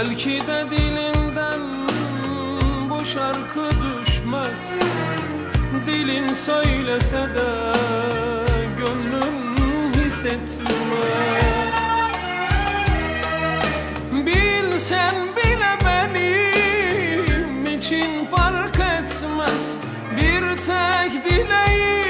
Belki de dilinden bu şarkı düşmez. Dilin söylese de gönlün hissetmez. Bilsen bile benim için fark etmez. Bir tek dileğim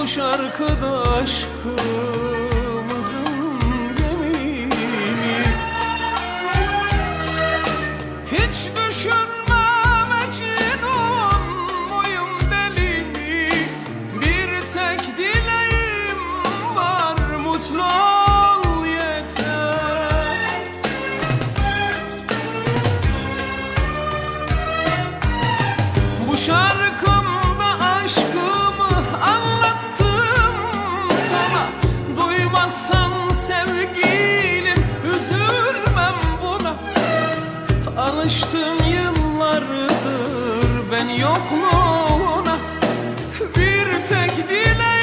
Bu şarkıda aşkımızın yemini Hiç düşünmem Mecnun muyum deli mi Bir tek dileğim var mutlu ol yeter. Bu şarkımda Alıştım yıllardır ben yokluğuna. Bir tek dileğim